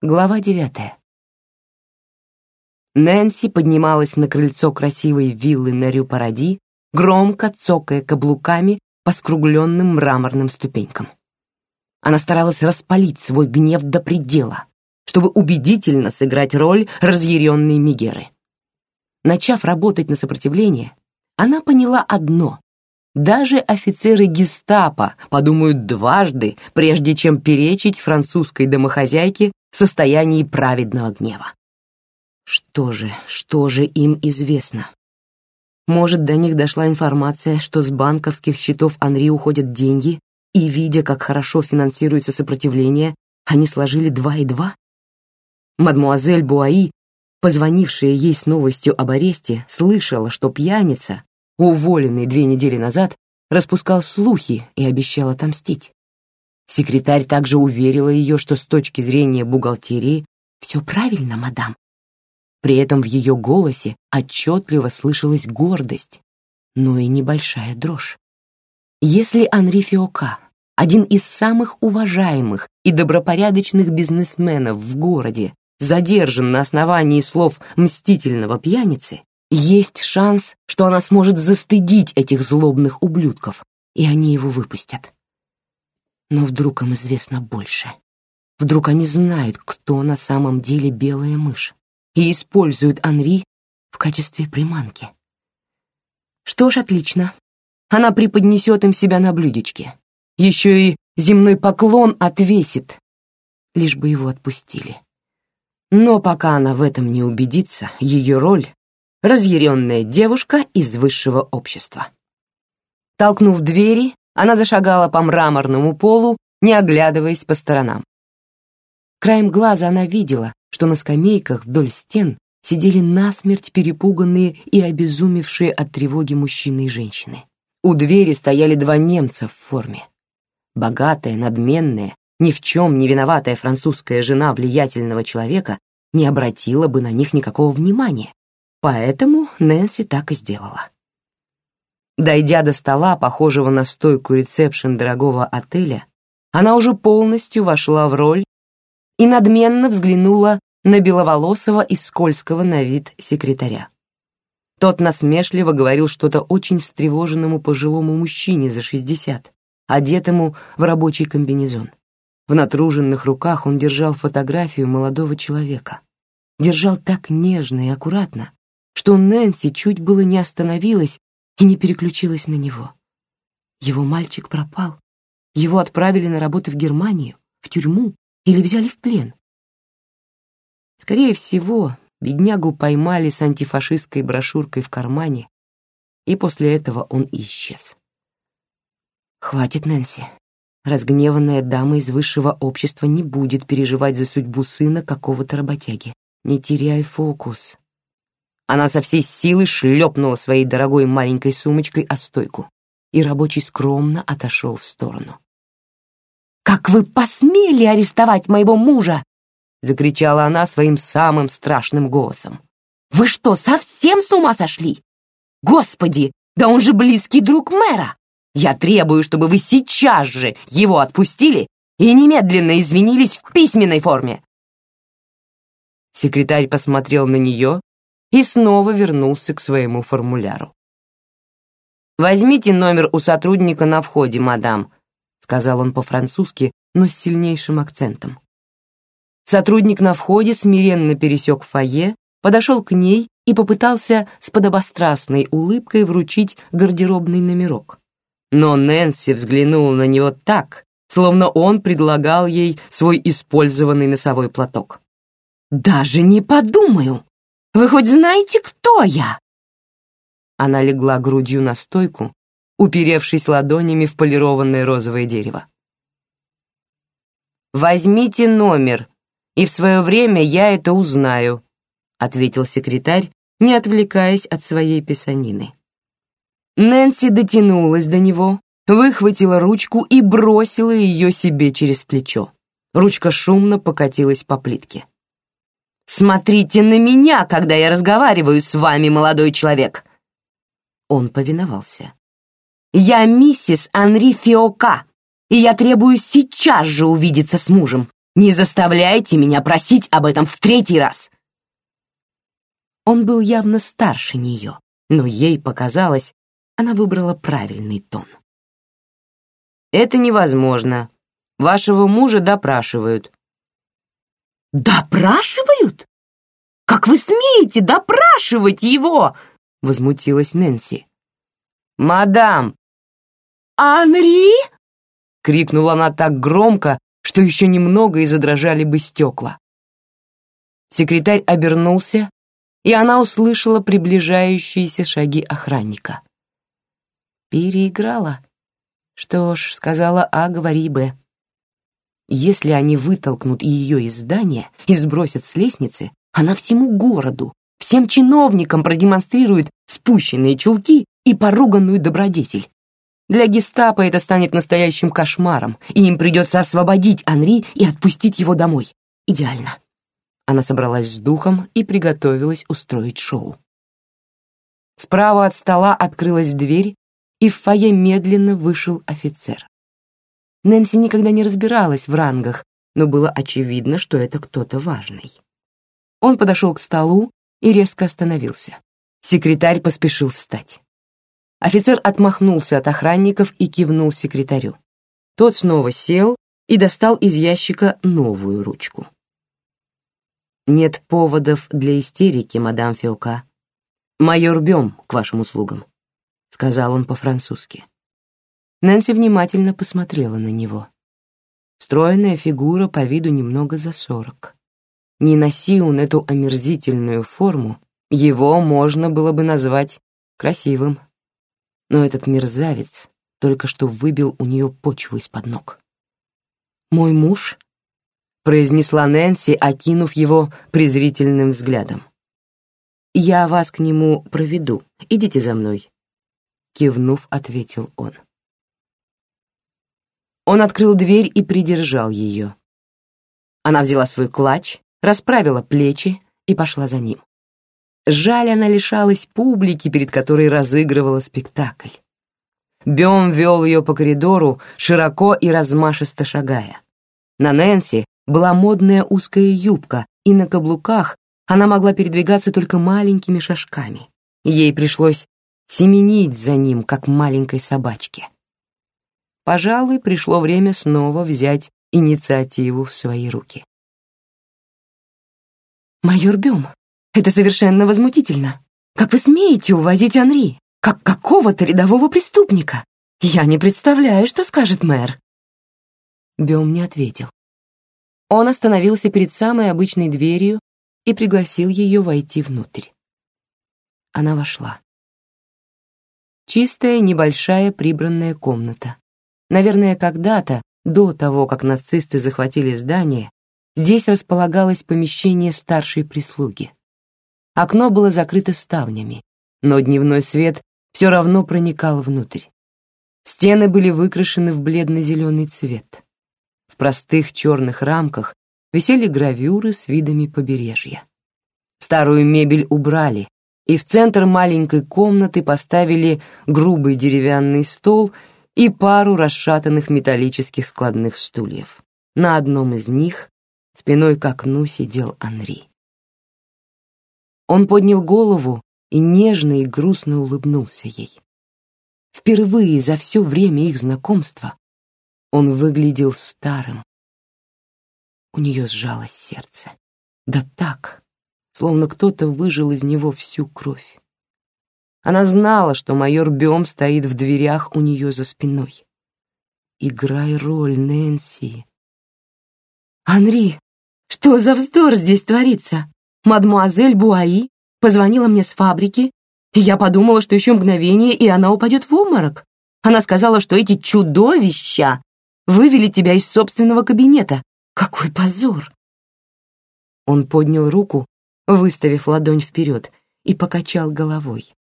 Глава девятая. Нэнси поднималась на крыльцо красивой виллы на Рю-Паради, громко цокая каблуками по скругленным мраморным ступенькам. Она старалась распалить свой гнев до предела, чтобы убедительно сыграть роль разъяренной Мегеры. Начав работать на сопротивление, она поняла одно даже офицеры гестапо подумают дважды, прежде чем перечить французской домохозяйке в состоянии праведного гнева. Что же, что же им известно? Может, до них дошла информация, что с банковских счетов Анри уходят деньги, и, видя, как хорошо финансируется сопротивление, они сложили два и два? Мадмуазель Буаи, позвонившая ей с новостью об аресте, слышала, что пьяница, уволенный две недели назад, распускал слухи и обещал отомстить. Секретарь также уверила ее, что с точки зрения бухгалтерии все правильно, мадам. При этом в ее голосе отчетливо слышалась гордость, но и небольшая дрожь. Если Анри Фиока, один из самых уважаемых и добропорядочных бизнесменов в городе, задержан на основании слов мстительного пьяницы, есть шанс, что она сможет застыдить этих злобных ублюдков, и они его выпустят. Но вдруг им известно больше. Вдруг они знают, кто на самом деле белая мышь, и используют Анри в качестве приманки. Что ж, отлично. Она преподнесет им себя на блюдечке. Еще и земной поклон отвесит, лишь бы его отпустили. Но пока она в этом не убедится, ее роль разъяренная девушка из высшего общества. Толкнув двери, она зашагала по мраморному полу, не оглядываясь по сторонам. Краем глаза она видела, что на скамейках вдоль стен сидели насмерть перепуганные и обезумевшие от тревоги мужчины и женщины. У двери стояли два немца в форме. Богатая, надменная, ни в чем не виноватая французская жена влиятельного человека не обратила бы на них никакого внимания, Поэтому Нэнси так и сделала. Дойдя до стола, похожего на стойку ресепшн дорогого отеля, она уже полностью вошла в роль и надменно взглянула на беловолосого и скользкого на вид секретаря. Тот насмешливо говорил что-то очень встревоженному пожилому мужчине за шестьдесят, одетому в рабочий комбинезон. В натруженных руках он держал фотографию молодого человека. Держал так нежно и аккуратно, что Нэнси чуть было не остановилась и не переключилась на него. Его мальчик пропал. Его отправили на работу в Германию, в тюрьму или взяли в плен. Скорее всего, беднягу поймали с антифашистской брошюркой в кармане, и после этого он исчез. Хватит, Нэнси. Разгневанная дама из высшего общества не будет переживать за судьбу сына какого-то работяги. Не теряй фокус. Она со всей силы шлепнула своей дорогой маленькой сумочкой о стойку, и рабочий скромно отошел в сторону. «Как вы посмели арестовать моего мужа?» — закричала она своим самым страшным голосом. «Вы что, совсем с ума сошли? Господи, да он же близкий друг мэра! Я требую, чтобы вы сейчас же его отпустили и немедленно извинились в письменной форме!» Секретарь посмотрел на нее и снова вернулся к своему формуляру. «Возьмите номер у сотрудника на входе, мадам», — сказал он по-французски, но с сильнейшим акцентом. Сотрудник на входе смиренно пересек фойе, подошел к ней и попытался с подобострастной улыбкой вручить гардеробный номерок. Но Нэнси взглянула на него так, словно он предлагал ей свой использованный носовой платок. «Даже не подумаю!» Вы хоть знаете, кто я?» Она легла грудью на стойку, уперевшись ладонями в полированное розовое дерево. «Возьмите номер, и в свое время я это узнаю», ответил секретарь, не отвлекаясь от своей писанины. Нэнси дотянулась до него, выхватила ручку и бросила ее себе через плечо. Ручка шумно покатилась по плитке. Смотрите на меня, когда я разговариваю с вами, молодой человек. Он повиновался. Я миссис Анри Фиока, и я требую сейчас же увидеться с мужем. Не заставляйте меня просить об этом в третий раз!» Он был явно старше нее, но ей показалось, она выбрала правильный тон. «Это невозможно. Вашего мужа допрашивают». «Допрашивают? Как вы смеете допрашивать его?» — возмутилась Нэнси. «Мадам!» «Анри?» — крикнула она так громко, что еще немного и задрожали бы стекла. Секретарь обернулся, и она услышала приближающиеся шаги охранника. Переиграла. Что ж, сказала А, говори Б. Если они вытолкнут ее из здания и сбросят с лестницы, она всему городу, всем чиновникам продемонстрирует спущенные чулки и поруганную добродетель. Для гестапо это станет настоящим кошмаром, и им придется освободить Анри и отпустить его домой. Идеально. Она собралась с духом и приготовилась устроить шоу. Справа от стола открылась дверь, и в фойе медленно вышел офицер. Нэнси никогда не разбиралась в рангах, но было очевидно, что это кто-то важный. Он подошел к столу и резко остановился. Секретарь поспешил встать. Офицер отмахнулся от охранников и кивнул секретарю. Тот снова сел и достал из ящика новую ручку. «Нет поводов для истерики, мадам Феока. Майор Бем к вашим услугам», — сказал он по-французски. Нэнси внимательно посмотрела на него. Стройная фигура по виду немного за сорок. Не носи он эту омерзительную форму, его можно было бы назвать красивым. Но этот мерзавец только что выбил у нее почву из-под ног. «Мой муж?» — произнесла Нэнси, окинув его презрительным взглядом. «Я вас к нему проведу. Идите за мной», — кивнув, ответил он. Он открыл дверь и придержал ее. Она взяла свой клатч, расправила плечи и пошла за ним. Жаль, она лишалась публики, перед которой разыгрывала спектакль. Бем вел ее по коридору, широко и размашисто шагая. На Нэнси была модная узкая юбка, и на каблуках она могла передвигаться только маленькими шажками. Ей пришлось семенить за ним, как маленькой собачке. Пожалуй, пришло время снова взять инициативу в свои руки. «Майор Бюм, это совершенно возмутительно. Как вы смеете увозить Анри, как какого-то рядового преступника? Я не представляю, что скажет мэр». Бюм не ответил. Он остановился перед самой обычной дверью и пригласил ее войти внутрь. Она вошла. Чистая, небольшая, прибранная комната. Наверное, когда-то, до того, как нацисты захватили здание, здесь располагалось помещение старшей прислуги. Окно было закрыто ставнями, но дневной свет все равно проникал внутрь. Стены были выкрашены в бледно-зеленый цвет. В простых черных рамках висели гравюры с видами побережья. Старую мебель убрали, и в центр маленькой комнаты поставили грубый деревянный стол и пару расшатанных металлических складных стульев. На одном из них, спиной к окну, сидел Анри. Он поднял голову и нежно и грустно улыбнулся ей. Впервые за все время их знакомства он выглядел старым. У нее сжалось сердце. Да так, словно кто-то выжил из него всю кровь. Она знала, что майор Бем стоит в дверях у нее за спиной. «Играй роль, Нэнси». «Анри, что за вздор здесь творится? Мадмуазель Буаи позвонила мне с фабрики, и я подумала, что еще мгновение, и она упадет в обморок. Она сказала, что эти чудовища вывели тебя из собственного кабинета. Какой позор!» Он поднял руку, выставив ладонь вперед, и покачал головой.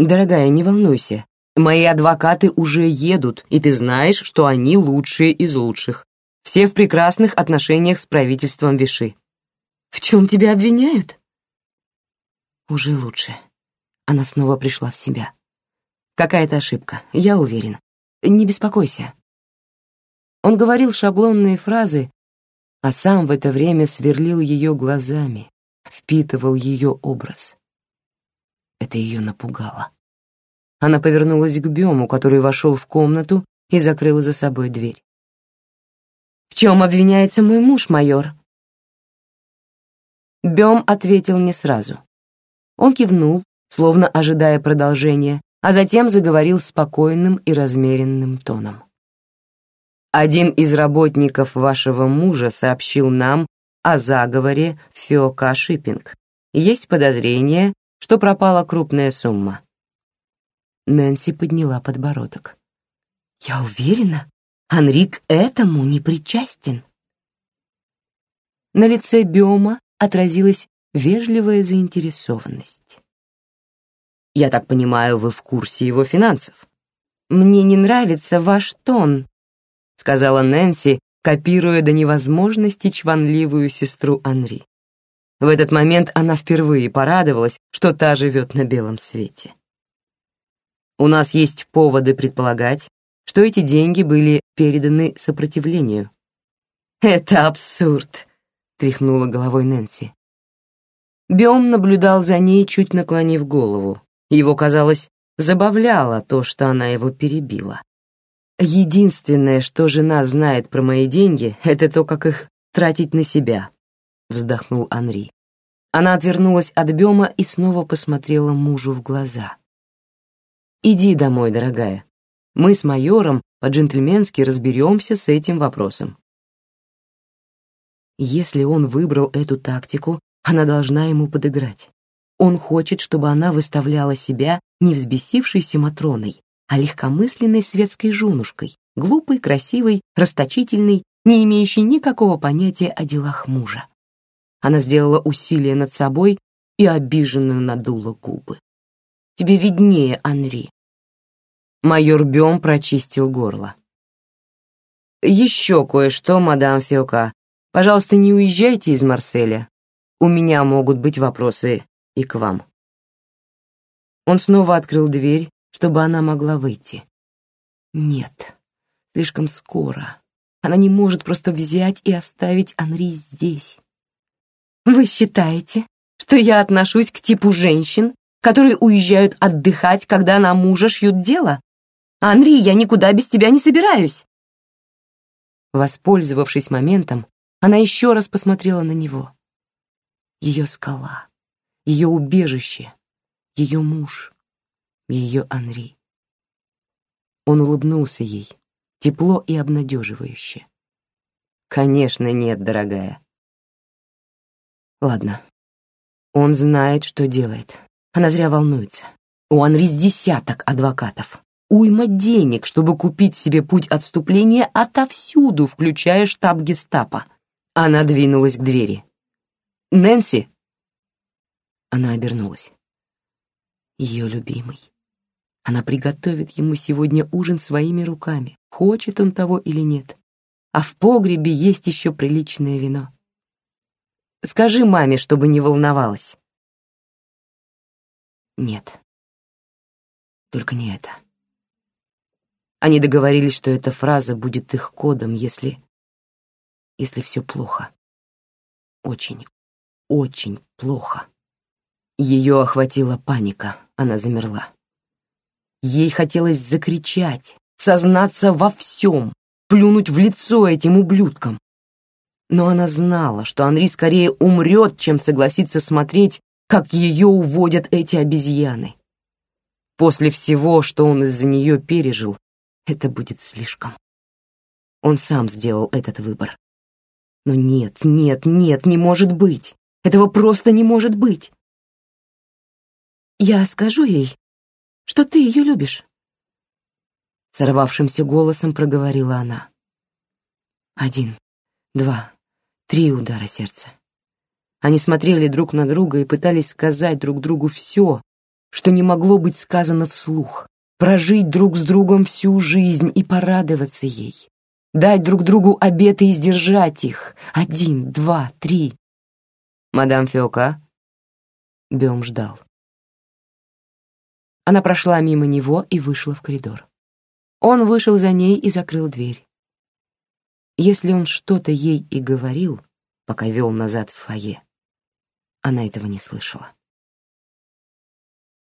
«Дорогая, не волнуйся. Мои адвокаты уже едут, и ты знаешь, что они лучшие из лучших. Все в прекрасных отношениях с правительством Виши». «В чем тебя обвиняют?» «Уже лучше». Она снова пришла в себя. «Какая-то ошибка, я уверен. Не беспокойся». Он говорил шаблонные фразы, а сам в это время сверлил ее глазами, впитывал ее образ. Это ее напугало. Она повернулась к Бему, который вошел в комнату и закрыла за собой дверь. «В чем обвиняется мой муж, майор?» Бем ответил не сразу. Он кивнул, словно ожидая продолжения, а затем заговорил спокойным и размеренным тоном. «Один из работников вашего мужа сообщил нам о заговоре Фиока Шиппинг. Есть подозрение, что пропала крупная сумма. Нэнси подняла подбородок. «Я уверена, Анрик этому не причастен». На лице Биома отразилась вежливая заинтересованность. «Я так понимаю, вы в курсе его финансов?» «Мне не нравится ваш тон», — сказала Нэнси, копируя до невозможности чванливую сестру Анри. В этот момент она впервые порадовалась, что та живет на белом свете. У нас есть поводы предполагать, что эти деньги были переданы сопротивлению. «Это абсурд», — тряхнула головой Нэнси. Бем наблюдал за ней, чуть наклонив голову. Его, казалось, забавляло то, что она его перебила. «Единственное, что жена знает про мои деньги, это то, как их тратить на себя», — вздохнул Анри. Она отвернулась от Бема и снова посмотрела мужу в глаза. Иди домой, дорогая. Мы с майором по-джентльменски разберемся с этим вопросом. Если он выбрал эту тактику, она должна ему подыграть. Он хочет, чтобы она выставляла себя не взбесившейся Матроной, а легкомысленной светской женушкой, глупой, красивой, расточительной, не имеющей никакого понятия о делах мужа. Она сделала усилие над собой и обиженно надула губы. Тебе виднее, Анри. Майор Бем прочистил горло. Еще кое-что, мадам Фиока. Пожалуйста, не уезжайте из Марселя. У меня могут быть вопросы и к вам. Он снова открыл дверь, чтобы она могла выйти. Нет, слишком скоро. Она не может просто взять и оставить Анри здесь. Вы считаете, что я отношусь к типу женщин, которые уезжают отдыхать, когда на мужа шьют дело. Анри, я никуда без тебя не собираюсь. Воспользовавшись моментом, она еще раз посмотрела на него. Ее скала, ее убежище, ее муж, ее Анри. Он улыбнулся ей, тепло и обнадеживающе. «Конечно нет, дорогая». «Ладно, он знает, что делает. Она зря волнуется. У Анри с десяток адвокатов. Уйма денег, чтобы купить себе путь отступления отовсюду, включая штаб гестапо. Она двинулась к двери. «Нэнси!» Она обернулась. Ее любимый. Она приготовит ему сегодня ужин своими руками, хочет он того или нет. А в погребе есть еще приличное вино. Скажи маме, чтобы не волновалась. Нет. Только не это. Они договорились, что эта фраза будет их кодом, если... если все плохо. Очень, очень плохо. Ее охватила паника, она замерла. Ей хотелось закричать, сознаться во всем, плюнуть в лицо этим ублюдкам. Но она знала, что Анри скорее умрет, чем согласится смотреть, как ее уводят эти обезьяны. После всего, что он из-за нее пережил, это будет слишком. Он сам сделал этот выбор. Но нет, нет, нет, не может быть. Этого просто не может быть. Я скажу ей, что ты ее любишь. Сорвавшимся голосом проговорила она. Один, два, три удара сердца. Они смотрели друг на друга и пытались сказать друг другу все, что не могло быть сказано вслух, прожить друг с другом всю жизнь и порадоваться ей, дать друг другу обеты и сдержать их. Один, два, три. «Мадам Фиока?» Бем ждал. Она прошла мимо него и вышла в коридор. Он вышел за ней и закрыл дверь. Если он что-то ей и говорил, пока вел назад в фойе, она этого не слышала.